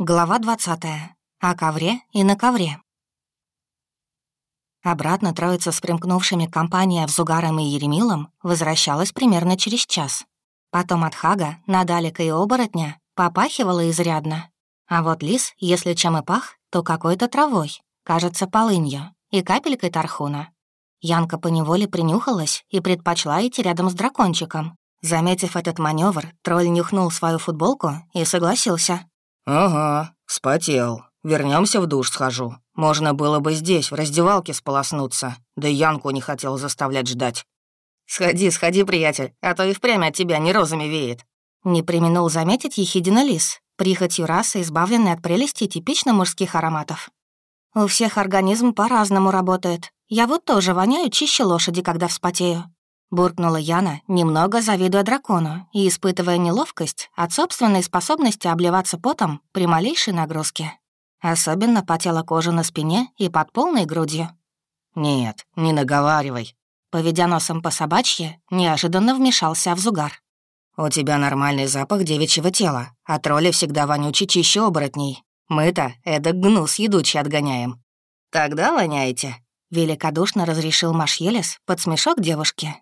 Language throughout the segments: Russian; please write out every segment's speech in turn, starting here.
Глава 20. О ковре и на ковре. Обратно троица с примкнувшими к компании Авзугаром и Еремилом возвращалась примерно через час. Потом от Хага, Надалика и оборотня попахивала изрядно. А вот лис, если чем и пах, то какой-то травой, кажется, полынью, и капелькой тархуна. Янка поневоле принюхалась и предпочла идти рядом с дракончиком. Заметив этот маневр, тролль нюхнул свою футболку и согласился. «Ага, вспотел. Вернемся в душ схожу. Можно было бы здесь, в раздевалке, сполоснуться. Да Янку не хотел заставлять ждать». «Сходи, сходи, приятель, а то и впрямь от тебя не розами веет». Не применул заметить ехидина лис, прихотью расы, избавленной от прелести типично мужских ароматов. «У всех организм по-разному работает. Я вот тоже воняю чище лошади, когда вспотею. Буркнула Яна, немного завидуя дракону и испытывая неловкость от собственной способности обливаться потом при малейшей нагрузке. Особенно потела кожа на спине и под полной грудью. «Нет, не наговаривай». Поведя носом по собачье, неожиданно вмешался в зугар. «У тебя нормальный запах девичьего тела, а тролли всегда вонючий чище оборотней. Мы-то эдак гнус едучий отгоняем». «Тогда воняете», — великодушно разрешил Машелес под смешок девушки.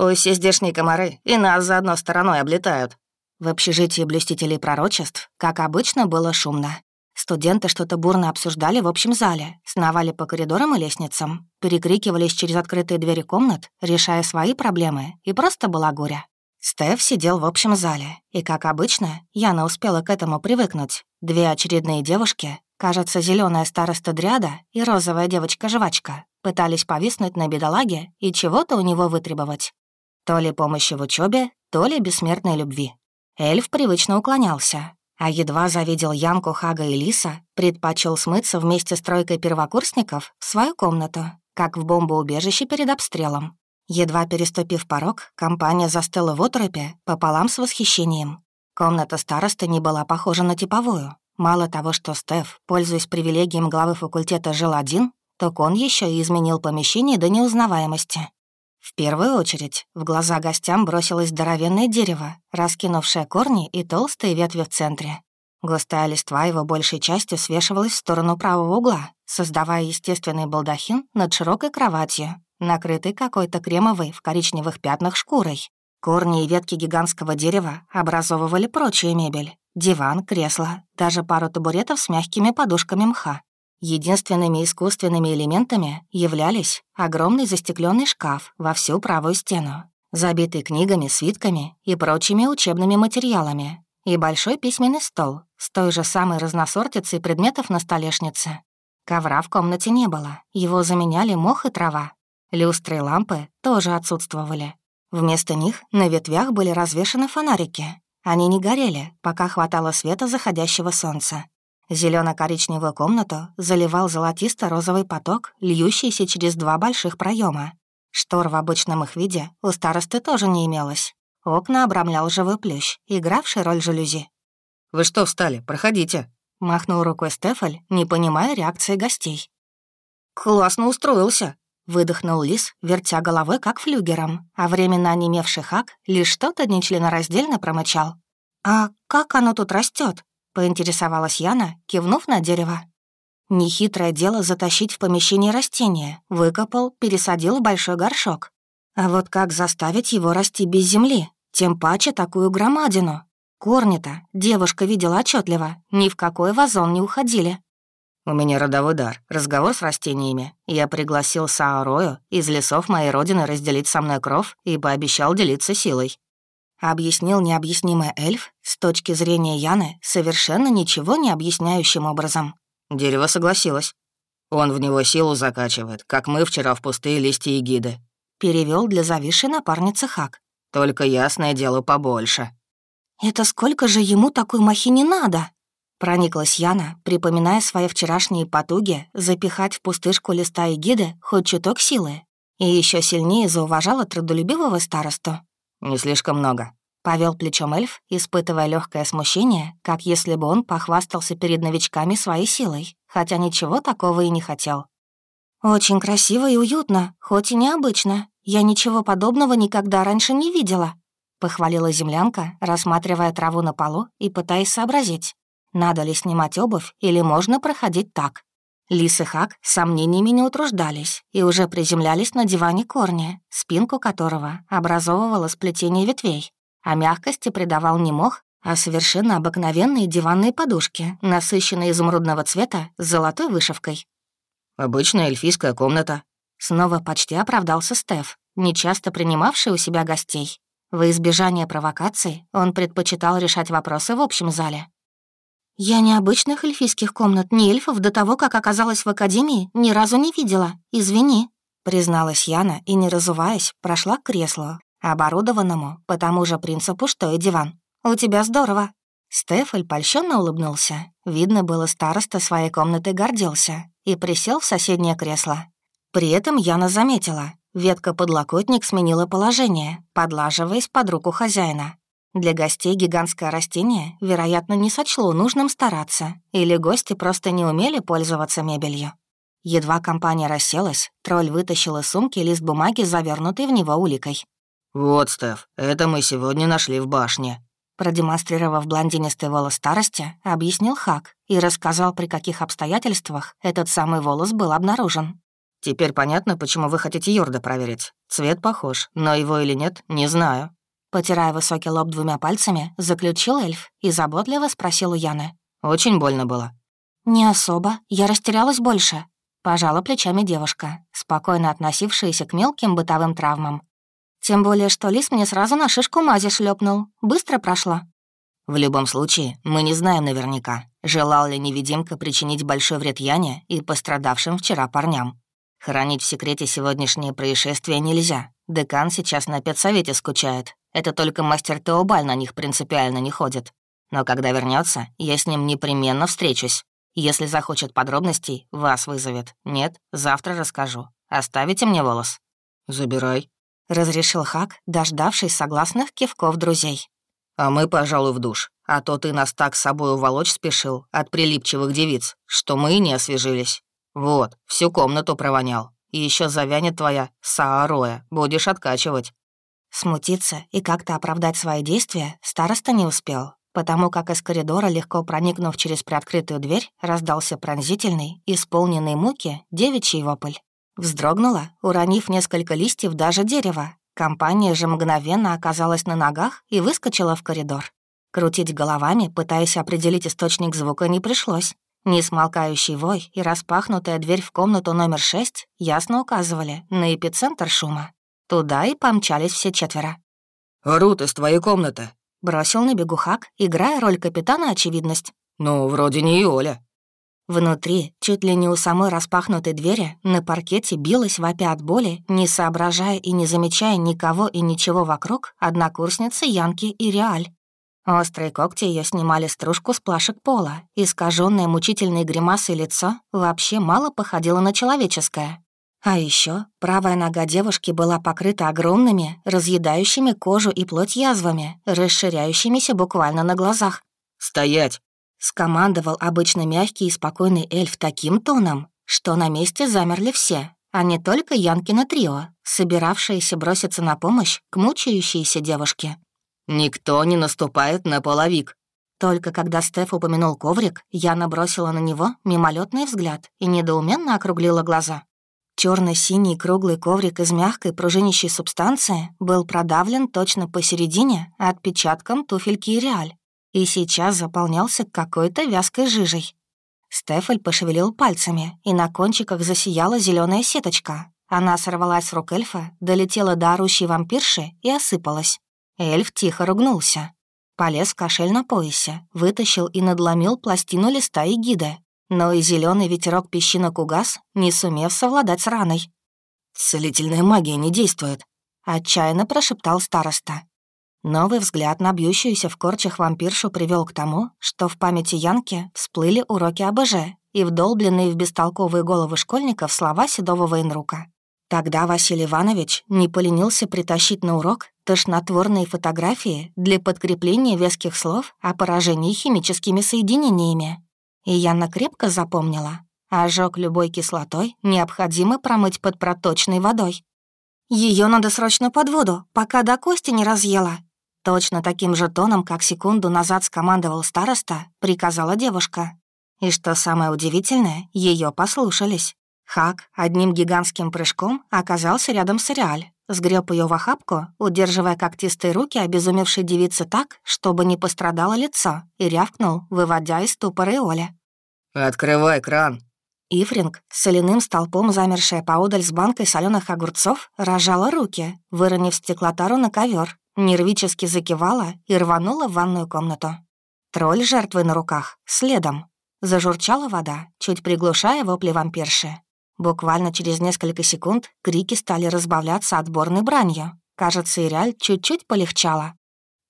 Пусть все здешние комары и нас заодно стороной облетают». В общежитии блюстителей пророчеств, как обычно, было шумно. Студенты что-то бурно обсуждали в общем зале, сновали по коридорам и лестницам, перекрикивались через открытые двери комнат, решая свои проблемы, и просто была горя. Стеф сидел в общем зале, и, как обычно, Яна успела к этому привыкнуть. Две очередные девушки, кажется, зеленая староста Дряда и розовая девочка-жвачка, пытались повиснуть на бедолаге и чего-то у него вытребовать. То ли помощи в учебе, то ли бессмертной любви. Эльф привычно уклонялся, а едва завидел Янку, Хага и Лиса, предпочел смыться вместе с тройкой первокурсников в свою комнату, как в бомбоубежище перед обстрелом. Едва переступив порог, компания застыла в оторопе пополам с восхищением. Комната старосты не была похожа на типовую. Мало того, что Стеф, пользуясь привилегием главы факультета, жил один, так он еще и изменил помещение до неузнаваемости. В первую очередь в глаза гостям бросилось здоровенное дерево, раскинувшее корни и толстые ветви в центре. Густая листва его большей частью свешивалась в сторону правого угла, создавая естественный балдахин над широкой кроватью, накрытой какой-то кремовой в коричневых пятнах шкурой. Корни и ветки гигантского дерева образовывали прочую мебель. Диван, кресло, даже пару табуретов с мягкими подушками мха. Единственными искусственными элементами являлись огромный застекленный шкаф во всю правую стену, забитый книгами, свитками и прочими учебными материалами, и большой письменный стол с той же самой разносортицей предметов на столешнице. Ковра в комнате не было, его заменяли мох и трава. Люстры и лампы тоже отсутствовали. Вместо них на ветвях были развешаны фонарики. Они не горели, пока хватало света заходящего солнца. Зелено-коричневую комнату заливал золотисто-розовый поток, льющийся через два больших проема. Штор в обычном их виде у старосты тоже не имелось. Окна обрамлял живой плющ, игравший роль жалюзи. «Вы что встали? Проходите!» — махнул рукой Стефаль, не понимая реакции гостей. «Классно устроился!» — выдохнул Лис, вертя головой, как флюгером, а временно онемевший хак лишь что-то нечленораздельно промычал. «А как оно тут растет? — поинтересовалась Яна, кивнув на дерево. Нехитрое дело затащить в помещение растение. Выкопал, пересадил в большой горшок. А вот как заставить его расти без земли? Тем паче такую громадину. Корни-то девушка видела отчетливо, ни в какой вазон не уходили. «У меня родовой дар, разговор с растениями. Я пригласил Саорою из лесов моей родины разделить со мной кров и пообещал делиться силой. Объяснил необъяснимый эльф с точки зрения Яны совершенно ничего не объясняющим образом. Дерево согласилось. Он в него силу закачивает, как мы вчера в пустые листья эгиды. Перевел для зависшей напарницы Хак. Только ясное дело побольше. «Это сколько же ему такой махини надо?» Прониклась Яна, припоминая свои вчерашние потуги запихать в пустышку листа эгиды хоть чуток силы. И еще сильнее зауважала трудолюбивого старосту. «Не слишком много», — повел плечом эльф, испытывая легкое смущение, как если бы он похвастался перед новичками своей силой, хотя ничего такого и не хотел. «Очень красиво и уютно, хоть и необычно. Я ничего подобного никогда раньше не видела», — похвалила землянка, рассматривая траву на полу и пытаясь сообразить. Надо ли снимать обувь или можно проходить так? Лис и Хак сомнениями не утруждались и уже приземлялись на диване корни, спинку которого образовывало сплетение ветвей, а мягкости придавал не мох, а совершенно обыкновенные диванные подушки, насыщенные изумрудного цвета с золотой вышивкой. «Обычная эльфийская комната». Снова почти оправдался Стеф, нечасто принимавший у себя гостей. В избежание провокаций он предпочитал решать вопросы в общем зале, «Я необычных эльфийских комнат, ни эльфов до того, как оказалась в академии, ни разу не видела. Извини», — призналась Яна и, не разуваясь, прошла к креслу, оборудованному по тому же принципу, что и диван. «У тебя здорово». Стефель польщенно улыбнулся. Видно было, староста своей комнаты гордился и присел в соседнее кресло. При этом Яна заметила, ветка-подлокотник сменила положение, подлаживаясь под руку хозяина. Для гостей гигантское растение, вероятно, не сочло нужным стараться, или гости просто не умели пользоваться мебелью. Едва компания расселась, тролль вытащил из сумки лист бумаги, завернутый в него уликой. «Вот, Стеф, это мы сегодня нашли в башне». Продемонстрировав блондинистый волос старости, объяснил Хак и рассказал, при каких обстоятельствах этот самый волос был обнаружен. «Теперь понятно, почему вы хотите Йорда проверить. Цвет похож, но его или нет, не знаю. Потирая высокий лоб двумя пальцами, заключил эльф и заботливо спросил у Яны. «Очень больно было?» «Не особо. Я растерялась больше». Пожала плечами девушка, спокойно относившаяся к мелким бытовым травмам. Тем более, что лис мне сразу на шишку мази шлепнул. Быстро прошло. В любом случае, мы не знаем наверняка, желал ли невидимка причинить большой вред Яне и пострадавшим вчера парням. Хранить в секрете сегодняшнее происшествие нельзя. Декан сейчас на педсовете скучает, это только мастер Теобаль на них принципиально не ходит. Но когда вернется, я с ним непременно встречусь. Если захочет подробностей, вас вызовет. Нет, завтра расскажу. Оставите мне волос?» «Забирай», — разрешил Хак, дождавшись согласных кивков друзей. «А мы, пожалуй, в душ. А то ты нас так с собой уволочь спешил от прилипчивых девиц, что мы и не освежились. Вот, всю комнату провонял. И еще завянет твоя саароя, будешь откачивать». Смутиться и как-то оправдать свои действия староста не успел, потому как из коридора, легко проникнув через приоткрытую дверь, раздался пронзительный, исполненный муки, девичий вопль. Вздрогнула, уронив несколько листьев даже дерева. Компания же мгновенно оказалась на ногах и выскочила в коридор. Крутить головами, пытаясь определить источник звука, не пришлось. Несмолкающий вой и распахнутая дверь в комнату номер шесть ясно указывали на эпицентр шума. Туда и помчались все четверо. «Рут из твоей комнаты», — бросил на бегу Хак, играя роль капитана очевидность. «Ну, вроде не и Оля». Внутри, чуть ли не у самой распахнутой двери, на паркете билась вопя от боли, не соображая и не замечая никого и ничего вокруг, однокурсницы Янки и Реаль. Острые когти ее снимали стружку с плашек пола, искаженное мучительной гримасой лицо вообще мало походило на человеческое. А еще правая нога девушки была покрыта огромными, разъедающими кожу и плоть язвами, расширяющимися буквально на глазах. «Стоять!» — скомандовал обычно мягкий и спокойный эльф таким тоном, что на месте замерли все, а не только Янкино трио, собиравшиеся броситься на помощь к мучающейся девушке. «Никто не наступает на половик», только когда Стеф упомянул коврик, я набросила на него мимолетный взгляд и недоуменно округлила глаза черно синий круглый коврик из мягкой пружинищей субстанции был продавлен точно посередине отпечатком туфельки реаль, и сейчас заполнялся какой-то вязкой жижей. Стефель пошевелил пальцами, и на кончиках засияла зеленая сеточка. Она сорвалась с рук эльфа, долетела до орущей вампирши и осыпалась. Эльф тихо ругнулся. Полез в кошель на поясе, вытащил и надломил пластину листа и гида, но и зеленый ветерок песчинок угас, не сумев совладать с раной. «Целительная магия не действует», — отчаянно прошептал староста. Новый взгляд на бьющуюся в корчах вампиршу привел к тому, что в памяти Янки всплыли уроки АБЖ и вдолбленные в бестолковые головы школьников слова седого военрука. Тогда Василий Иванович не поленился притащить на урок тошнотворные фотографии для подкрепления веских слов о поражении химическими соединениями. И Яна крепко запомнила. Ожог любой кислотой необходимо промыть под проточной водой. Ее надо срочно под воду, пока до кости не разъела», Точно таким же тоном, как секунду назад скомандовал староста, приказала девушка. И что самое удивительное, ее послушались. Хак одним гигантским прыжком оказался рядом с Реаль, сгреб ее в охапку, удерживая когтистые руки обезумевшей девицы так, чтобы не пострадало лицо, и рявкнул, выводя из ступора Иоля. «Открывай кран!» Ифринг, соляным столпом замершая поодаль с банкой соленых огурцов, рожала руки, выронив стеклотару на ковер, нервически закивала и рванула в ванную комнату. Тролль жертвы на руках, следом. Зажурчала вода, чуть приглушая вопли вампирши. Буквально через несколько секунд крики стали разбавляться отборной бранью. Кажется, Ириаль чуть-чуть полегчала.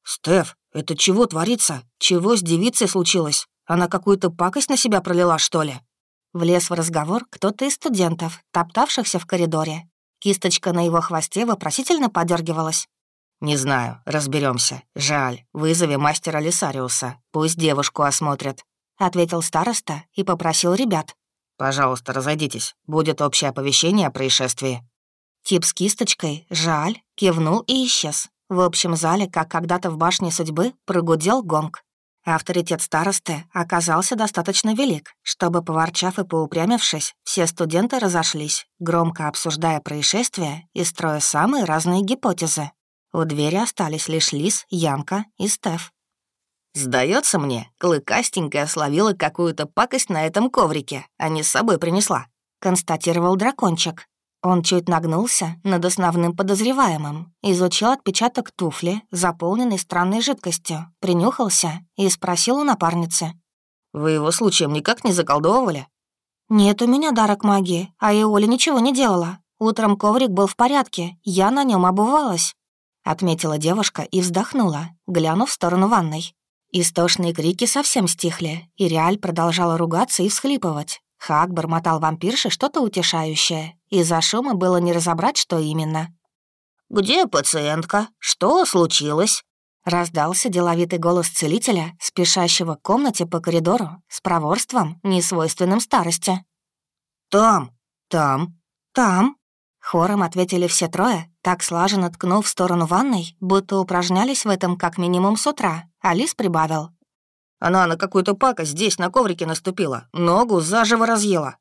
«Стеф, это чего творится? Чего с девицей случилось? Она какую-то пакость на себя пролила, что ли?» Влез в разговор кто-то из студентов, топтавшихся в коридоре. Кисточка на его хвосте вопросительно подергивалась. «Не знаю, разберемся. Жаль, вызови мастера Лисариуса, пусть девушку осмотрят», — ответил староста и попросил ребят. «Пожалуйста, разойдитесь. Будет общее оповещение о происшествии». Тип с кисточкой, жаль, кивнул и исчез. В общем зале, как когда-то в башне судьбы, прогудел гонг. Авторитет старосты оказался достаточно велик, чтобы, поворчав и поупрямившись, все студенты разошлись, громко обсуждая происшествие и строя самые разные гипотезы. У двери остались лишь Лис, Янка и Стеф. Сдается мне, клыкастенькая словила какую-то пакость на этом коврике, а не с собой принесла», — констатировал дракончик. Он чуть нагнулся над основным подозреваемым, изучил отпечаток туфли, заполненный странной жидкостью, принюхался и спросил у напарницы. «Вы его случаем никак не заколдовывали?» «Нет у меня дарок магии, а и Оля ничего не делала. Утром коврик был в порядке, я на нем обувалась», — отметила девушка и вздохнула, глянув в сторону ванной. Истошные крики совсем стихли, и Реаль продолжала ругаться и всхлипывать. Хак бормотал вампирше что-то утешающее. Из-за шума было не разобрать, что именно. «Где пациентка? Что случилось?» Раздался деловитый голос целителя, спешащего к комнате по коридору, с проворством, несвойственным старости. «Там, там, там!» Хором ответили все трое, так слаженно ткнув в сторону ванной, будто упражнялись в этом как минимум с утра. Алис прибавил. «Она на какую-то пакость здесь на коврике наступила, ногу заживо разъела».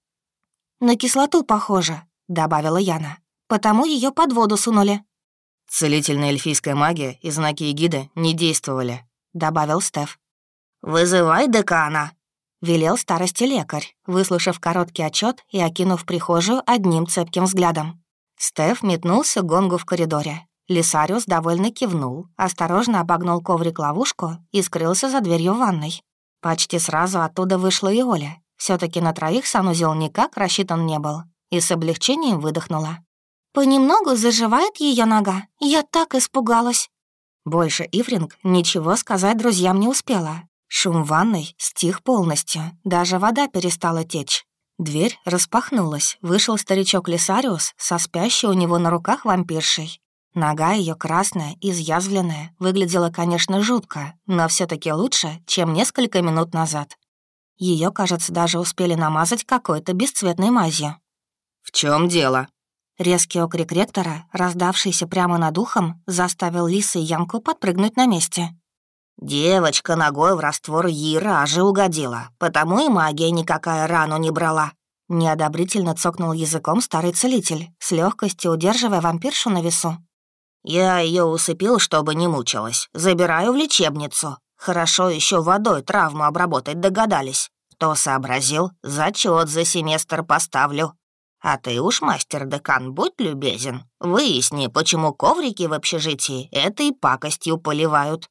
«На кислоту похоже», — добавила Яна. «Потому ее под воду сунули». «Целительная эльфийская магия и знаки эгиды не действовали», — добавил Стеф. «Вызывай декана», — велел старости лекарь, выслушав короткий отчет и окинув прихожую одним цепким взглядом. Стеф метнулся к гонгу в коридоре. Лисариус довольно кивнул, осторожно обогнул коврик-ловушку и скрылся за дверью ванной. Почти сразу оттуда вышла и Оля. все таки на троих санузел никак рассчитан не был. И с облегчением выдохнула. «Понемногу заживает ее нога. Я так испугалась». Больше Ивринг ничего сказать друзьям не успела. Шум ванной стих полностью, даже вода перестала течь. Дверь распахнулась, вышел старичок Лисариус со спящей у него на руках вампиршей. Нога ее красная, изъязвленная, выглядела, конечно, жутко, но все таки лучше, чем несколько минут назад. Ее, кажется, даже успели намазать какой-то бесцветной мазью. «В чем дело?» Резкий окрик ректора, раздавшийся прямо над ухом, заставил Лиса и Янку подпрыгнуть на месте. Девочка ногой в раствор Иражи угодила, потому и магия никакая рану не брала. Неодобрительно цокнул языком старый целитель, с легкостью удерживая вампиршу на весу. Я ее усыпил, чтобы не мучилась. Забираю в лечебницу. Хорошо еще водой травму обработать догадались. Кто сообразил, зачет за семестр поставлю. А ты уж, мастер-декан, будь любезен. Выясни, почему коврики в общежитии этой пакостью поливают.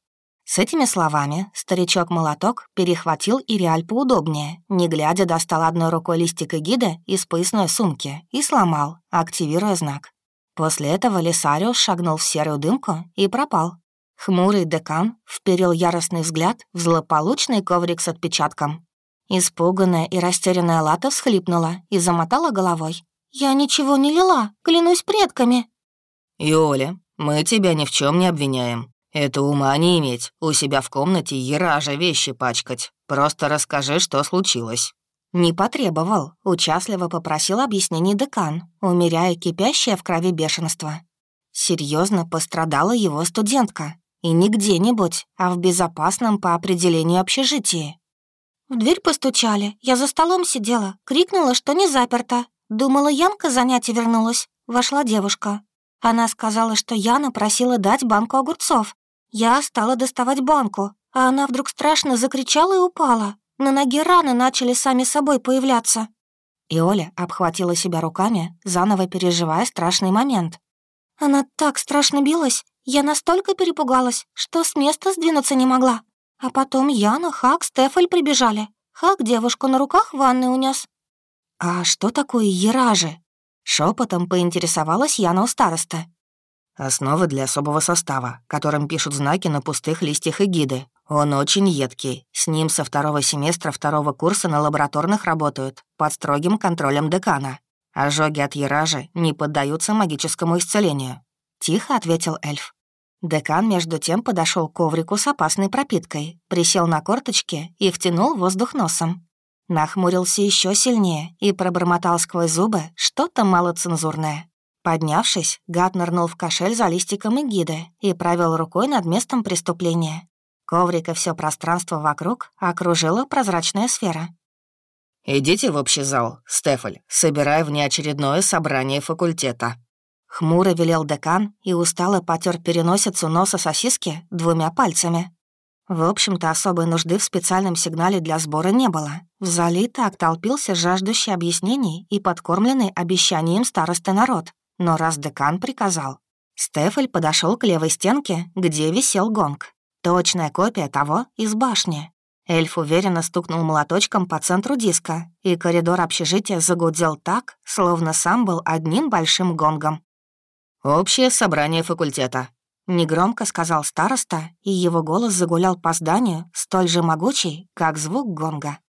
С этими словами старичок-молоток перехватил Ириаль поудобнее, не глядя достал одной рукой листик эгида из поясной сумки и сломал, активируя знак. После этого Лисариус шагнул в серую дымку и пропал. Хмурый декан вперил яростный взгляд в злополучный коврик с отпечатком. Испуганная и растерянная Лата всхлипнула и замотала головой. «Я ничего не лила, клянусь предками». «Юля, мы тебя ни в чем не обвиняем. Это ума не иметь, у себя в комнате еража вещи пачкать. Просто расскажи, что случилось». Не потребовал, участливо попросил объяснений декан, умеряя кипящее в крови бешенство. Серьезно пострадала его студентка. И не где-нибудь, а в безопасном по определению общежитии. В дверь постучали. Я за столом сидела, крикнула, что не заперта. Думала, Янка занятия вернулась. Вошла девушка. Она сказала, что Яна просила дать банку огурцов. Я стала доставать банку, а она вдруг страшно закричала и упала. На ноге раны начали сами собой появляться. И Оля обхватила себя руками, заново переживая страшный момент. Она так страшно билась, я настолько перепугалась, что с места сдвинуться не могла. А потом Яна, Хак, Стефаль прибежали. Хак девушку на руках в ванной унес. «А что такое еражи?» Шепотом поинтересовалась Яна у староста. «Основы для особого состава, которым пишут знаки на пустых листьях эгиды. Он очень едкий. С ним со второго семестра второго курса на лабораторных работают, под строгим контролем декана. Ожоги от еражи не поддаются магическому исцелению», — тихо ответил эльф. Декан, между тем, подошел к коврику с опасной пропиткой, присел на корточки и втянул воздух носом. Нахмурился еще сильнее и пробормотал сквозь зубы что-то малоцензурное. Поднявшись, гад нырнул в кошель за листиком эгиды и провел рукой над местом преступления. Коврик и все пространство вокруг окружила прозрачная сфера. «Идите в общий зал, Стефаль, собирай внеочередное собрание факультета», Хмуро велел декан и устало потер переносицу носа сосиски двумя пальцами. В общем-то, особой нужды в специальном сигнале для сбора не было. В зале так толпился жаждущий объяснений и подкормленный обещанием старосты народ. Но раз декан приказал... Стефель подошел к левой стенке, где висел гонг. Точная копия того из башни. Эльф уверенно стукнул молоточком по центру диска, и коридор общежития загудел так, словно сам был одним большим гонгом. «Общее собрание факультета», — негромко сказал староста, и его голос загулял по зданию, столь же могучий, как звук гонга.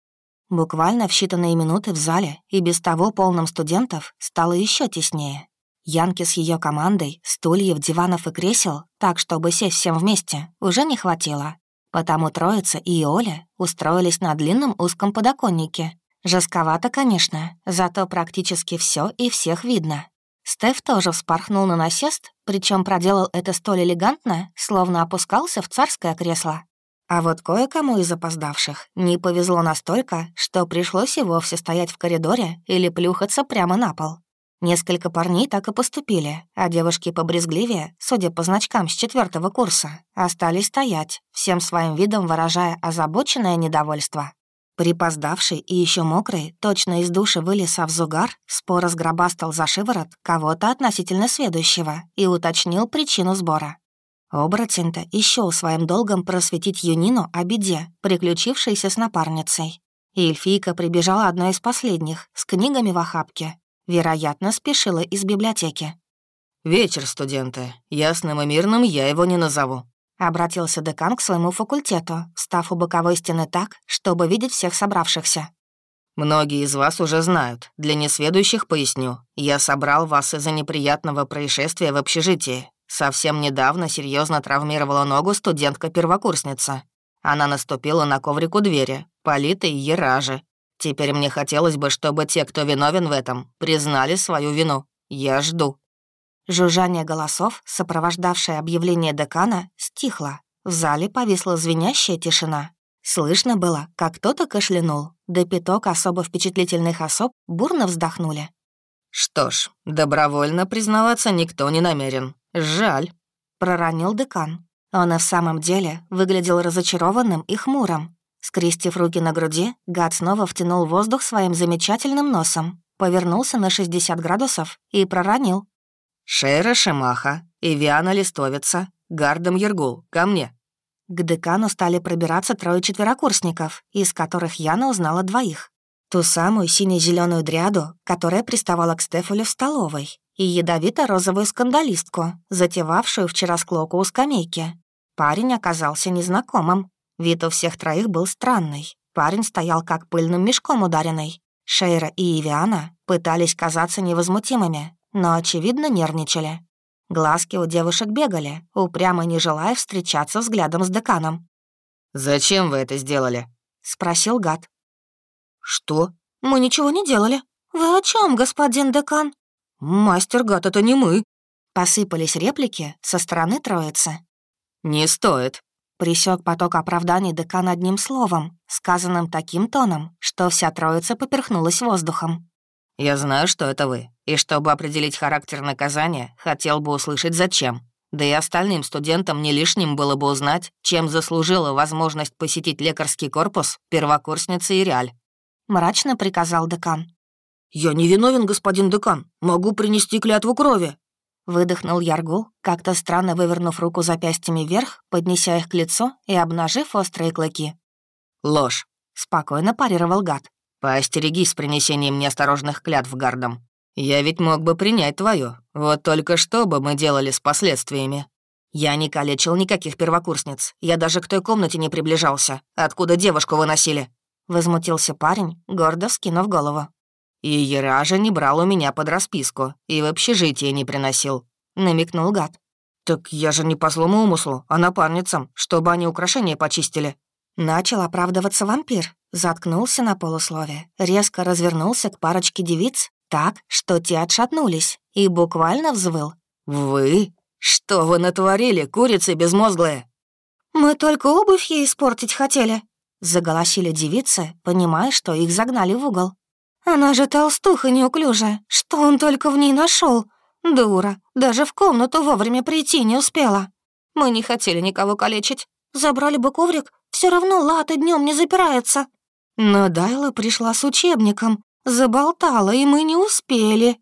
Буквально в считанные минуты в зале и без того полном студентов стало еще теснее. Янки с ее командой, стульев, диванов и кресел, так, чтобы сесть всем вместе, уже не хватило. Потому Троица и Оля устроились на длинном узком подоконнике. Жестковато, конечно, зато практически все и всех видно. Стеф тоже вспорхнул на насест, причем проделал это столь элегантно, словно опускался в царское кресло. А вот кое-кому из опоздавших не повезло настолько, что пришлось и вовсе стоять в коридоре или плюхаться прямо на пол. Несколько парней так и поступили, а девушки побрезгливее, судя по значкам с четвертого курса, остались стоять, всем своим видом выражая озабоченное недовольство. Припоздавший и еще мокрый, точно из души вылез Авзугар, споро сгробастал за шиворот кого-то относительно следующего и уточнил причину сбора. Оборотень-то ищёл своим долгом просветить Юнину о беде, приключившейся с напарницей. И эльфийка прибежала одной из последних, с книгами в охапке. Вероятно, спешила из библиотеки. «Вечер, студенты. Ясным и мирным я его не назову. Обратился декан к своему факультету, став у боковой стены так, чтобы видеть всех собравшихся. «Многие из вас уже знают. Для несведущих поясню. Я собрал вас из-за неприятного происшествия в общежитии. Совсем недавно серьезно травмировала ногу студентка-первокурсница. Она наступила на коврик у двери, политой еражи. Теперь мне хотелось бы, чтобы те, кто виновен в этом, признали свою вину. Я жду». Жужжание голосов, сопровождавшее объявление декана, стихло. В зале повисла звенящая тишина. Слышно было, как кто-то кашлянул, да пяток особо впечатлительных особ бурно вздохнули. «Что ж, добровольно признаваться никто не намерен. Жаль», — проронил декан. Он и в самом деле выглядел разочарованным и хмурым. Скрестив руки на груди, гад снова втянул воздух своим замечательным носом, повернулся на 60 градусов и проронил. «Шейра Шемаха, Ивиана Листовица, Гардом Ергул, ко мне». К декану стали пробираться трое четверокурсников, из которых Яна узнала двоих. Ту самую сине зеленую дряду, которая приставала к Стефулю в столовой, и ядовито-розовую скандалистку, затевавшую вчера склоку у скамейки. Парень оказался незнакомым. Вид у всех троих был странный. Парень стоял как пыльным мешком ударенный. Шейра и Ивиана пытались казаться невозмутимыми, но, очевидно, нервничали. Глазки у девушек бегали, упрямо не желая встречаться взглядом с деканом. «Зачем вы это сделали?» — спросил гад. «Что? Мы ничего не делали. Вы о чем, господин декан?» «Мастер гад, это не мы!» Посыпались реплики со стороны троицы. «Не стоит», Присек поток оправданий декан одним словом, сказанным таким тоном, что вся троица поперхнулась воздухом. «Я знаю, что это вы, и чтобы определить характер наказания, хотел бы услышать, зачем. Да и остальным студентам не лишним было бы узнать, чем заслужила возможность посетить лекарский корпус первокурсница Иреаль». Мрачно приказал декан. «Я не виновен, господин декан. Могу принести клятву крови», Выдохнул Яргул, как-то странно вывернув руку запястьями вверх, поднеся их к лицу и обнажив острые клыки. «Ложь», — спокойно парировал гад. «Поостерегись с принесением неосторожных клятв гардом. Я ведь мог бы принять твою. Вот только что бы мы делали с последствиями?» «Я не калечил никаких первокурсниц. Я даже к той комнате не приближался. Откуда девушку выносили?» Возмутился парень, гордо скинув голову. «И Еража не брал у меня под расписку, и в общежитие не приносил», — намекнул гад. «Так я же не по злому умыслу, а напарницам, чтобы они украшения почистили». Начал оправдываться вампир, заткнулся на полуслове, резко развернулся к парочке девиц так, что те отшатнулись, и буквально взвыл. «Вы? Что вы натворили, курицы безмозглые?» «Мы только обувь ей испортить хотели», — заголосили девицы, понимая, что их загнали в угол. Она же толстуха неуклюжая. Что он только в ней нашел? Дура. Даже в комнату вовремя прийти не успела. Мы не хотели никого калечить. Забрали бы коврик, все равно лата днем не запирается. Но Дайла пришла с учебником, заболтала, и мы не успели.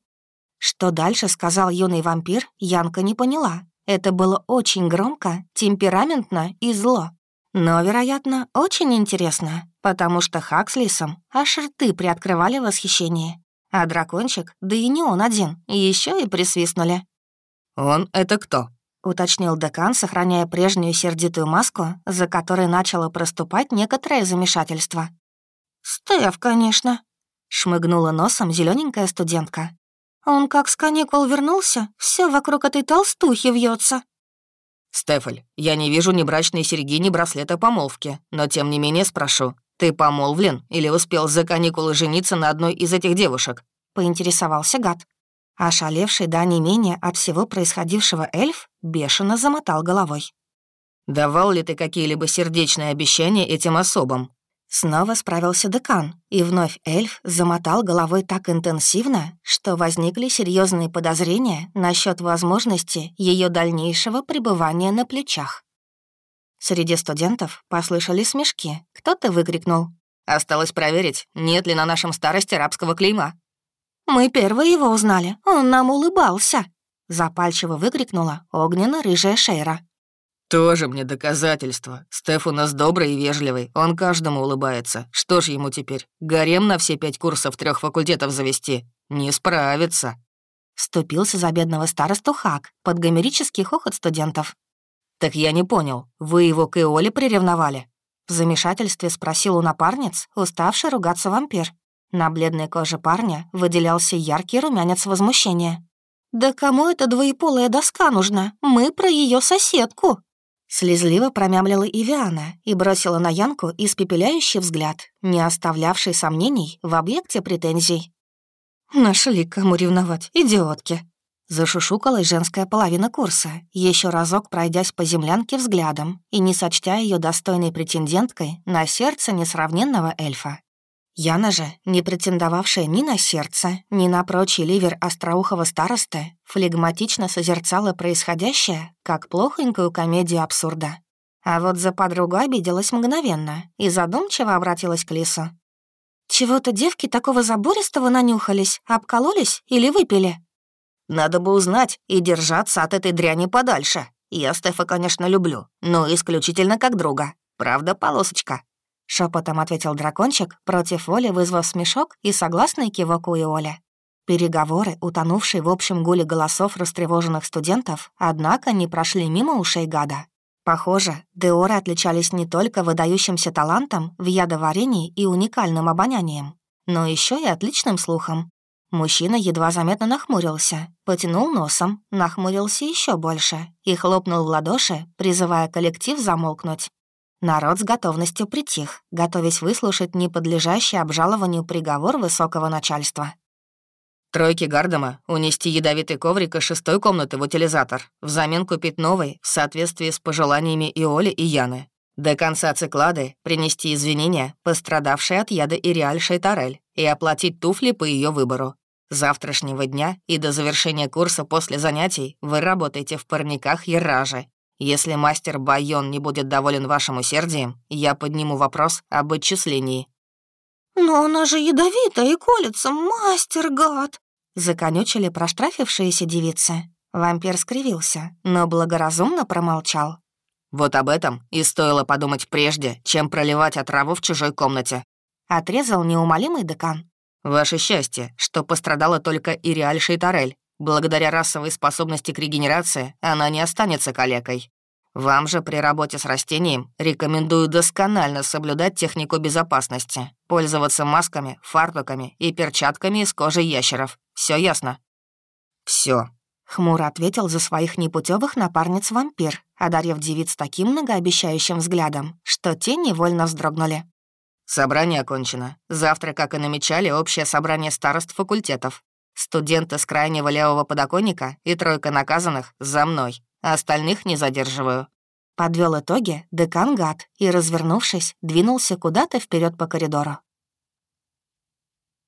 Что дальше сказал юный вампир, Янка не поняла. Это было очень громко, темпераментно и зло. Но, вероятно, очень интересно потому что Хак с Лисом аж рты приоткрывали восхищение. А дракончик, да и не он один, еще и присвистнули. «Он — это кто?» — уточнил декан, сохраняя прежнюю сердитую маску, за которой начало проступать некоторое замешательство. «Стеф, конечно», — шмыгнула носом зелененькая студентка. «Он как с каникул вернулся, все вокруг этой толстухи вьется. «Стефаль, я не вижу ни брачной серьги, ни браслета помолвки, но тем не менее спрошу, «Ты помолвлен или успел за каникулы жениться на одной из этих девушек?» — поинтересовался гад. Ошалевший до не менее от всего происходившего эльф бешено замотал головой. «Давал ли ты какие-либо сердечные обещания этим особам?» Снова справился декан, и вновь эльф замотал головой так интенсивно, что возникли серьезные подозрения насчет возможности ее дальнейшего пребывания на плечах. Среди студентов послышали смешки. Кто-то выкрикнул. «Осталось проверить, нет ли на нашем старости рабского клейма». «Мы первые его узнали, он нам улыбался», — запальчиво выкрикнула огненно-рыжая Шейра. «Тоже мне доказательство. Стеф у нас добрый и вежливый, он каждому улыбается. Что ж ему теперь, гарем на все пять курсов трех факультетов завести? Не справится». Вступился за бедного старосту Хак под гомерический хохот студентов. «Так я не понял, вы его к Иоле приревновали?» В замешательстве спросил у напарниц, уставший ругаться вампир. На бледной коже парня выделялся яркий румянец возмущения. «Да кому эта двоеполая доска нужна? Мы про ее соседку!» Слезливо промямлила Ивиана и бросила на Янку испепеляющий взгляд, не оставлявший сомнений в объекте претензий. «Нашли, кому ревновать, идиотки!» Зашушукалась женская половина курса, еще разок пройдясь по землянке взглядом и не сочтя ее достойной претенденткой на сердце несравненного эльфа. Яна же, не претендовавшая ни на сердце, ни на прочий ливер остроухого старосты, флегматично созерцала происходящее, как плохонькую комедию абсурда. А вот за подругу обиделась мгновенно и задумчиво обратилась к Лису. «Чего-то девки такого забористого нанюхались, обкололись или выпили?» Надо бы узнать и держаться от этой дряни подальше. Я Стефа, конечно, люблю, но исключительно как друга. Правда, полосочка?» Шепотом ответил дракончик, против воли вызвав смешок и согласный кивок у Иоля. Переговоры, утонувшие в общем гуле голосов растревоженных студентов, однако не прошли мимо ушей гада. Похоже, Деоры отличались не только выдающимся талантом в ядоварении и уникальным обонянием, но еще и отличным слухом. Мужчина едва заметно нахмурился, потянул носом, нахмурился еще больше и хлопнул в ладоши, призывая коллектив замолкнуть. Народ с готовностью притих, готовясь выслушать неподлежащий обжалованию приговор высокого начальства. Тройки Гардема унести ядовитый коврик из шестой комнаты в утилизатор, взамен купить новый в соответствии с пожеланиями Иоли и Яны. До конца циклады принести извинения, пострадавшей от яда Ириаль Шейтарель, и оплатить туфли по ее выбору. завтрашнего дня и до завершения курса после занятий вы работаете в парниках Еражи. Если мастер Байон не будет доволен вашим усердием, я подниму вопрос об отчислении. «Но она же ядовитая и колется, мастер гад!» Законючили проштрафившиеся девицы. Вампир скривился, но благоразумно промолчал. «Вот об этом и стоило подумать прежде, чем проливать отраву в чужой комнате», — отрезал неумолимый декан. «Ваше счастье, что пострадала только Ириаль Шейтарель. Благодаря расовой способности к регенерации она не останется калекой. Вам же при работе с растением рекомендую досконально соблюдать технику безопасности, пользоваться масками, фартуками и перчатками из кожи ящеров. Все ясно?» Все. хмуро ответил за своих непутевых напарниц вампир, одарив девиц таким многообещающим взглядом, что те невольно вздрогнули. «Собрание окончено. Завтра, как и намечали, общее собрание старост факультетов. Студенты с крайнего левого подоконника и тройка наказанных за мной а остальных не задерживаю». Подвел итоги декан Гад и, развернувшись, двинулся куда-то вперед по коридору.